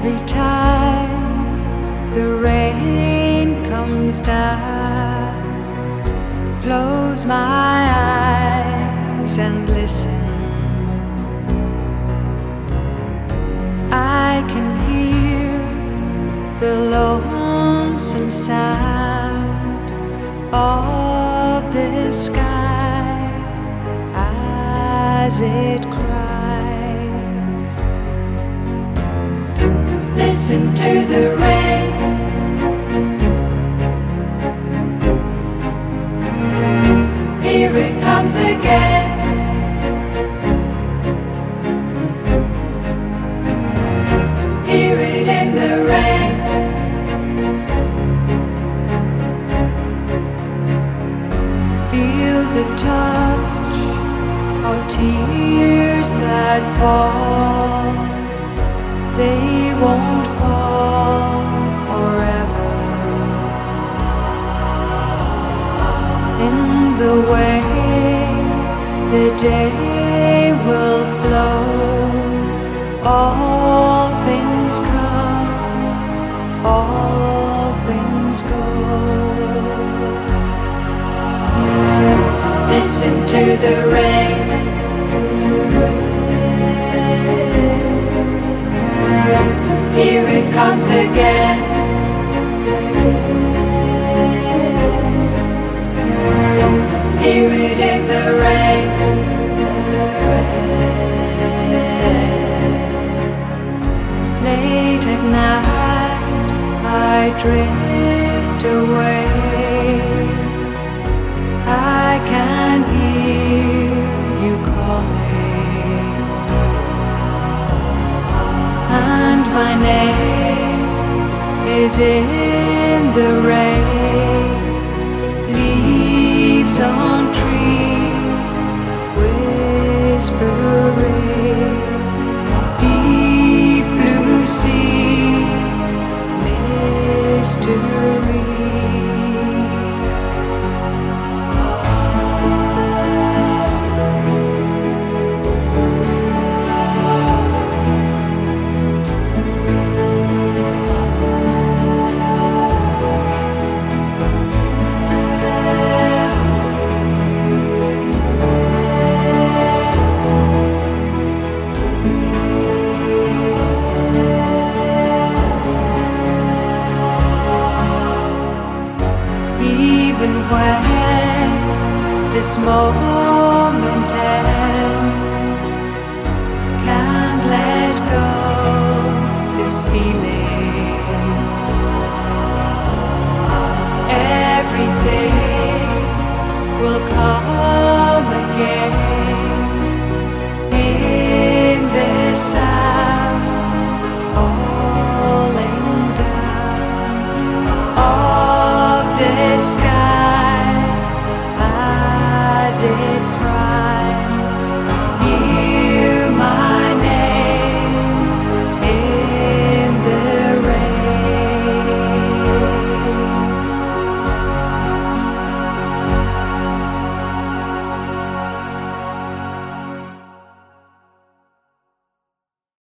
Every time the rain comes down, close my eyes and listen. I can hear the lonesome sound of the sky as it Listen to the rain. Here it comes again. Hear it in the rain. Feel the touch of tears that fall. They won't day will flow, all things come, all things go. Listen to the rain. I drift away. I can hear you calling, and my name is in the rain. Leaves on Even when this moment ends.